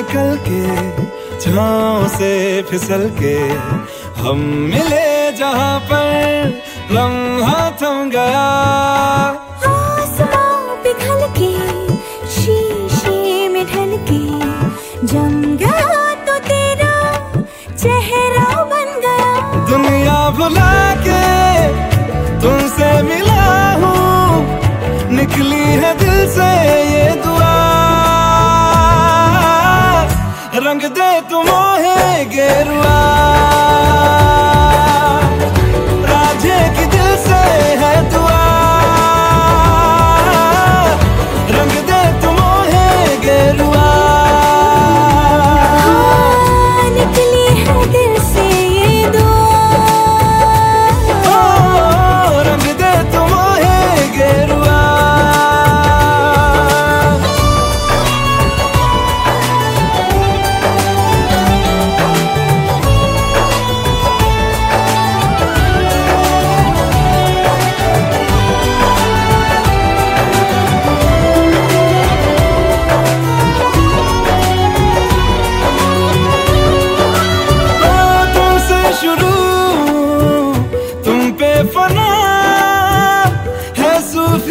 निकल के छाँव से फिसल के हम मिले जहाँ पर लम्हा थम गया। पिघल के शीशे में ढल के जम गया तो तेरा चेहरा बन गया। दुनिया भुला तुम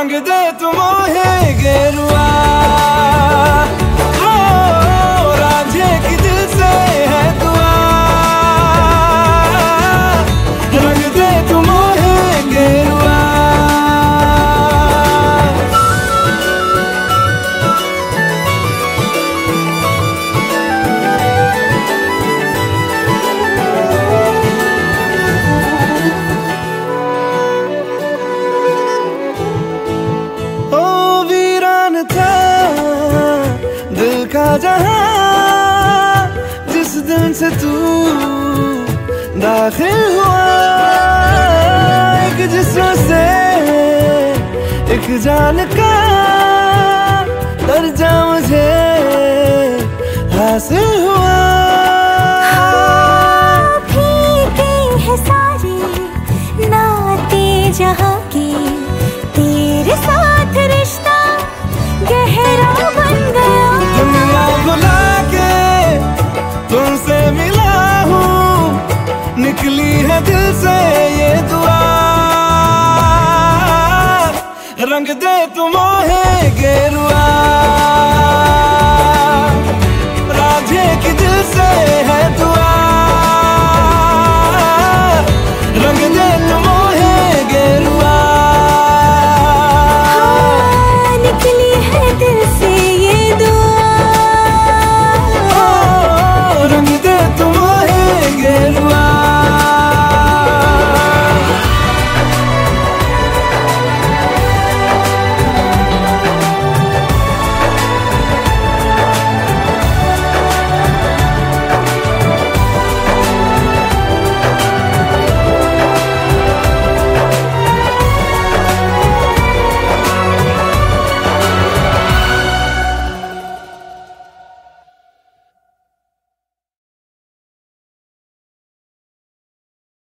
रंग दे तुम है गेरुआ जहाँ जिस दिन से तू दाखिल हुआ, एक जिस्म से एक जान का दर्जा मुझे हासिल हुआ। फीके हैं सारे नाते जहाँ दे तुम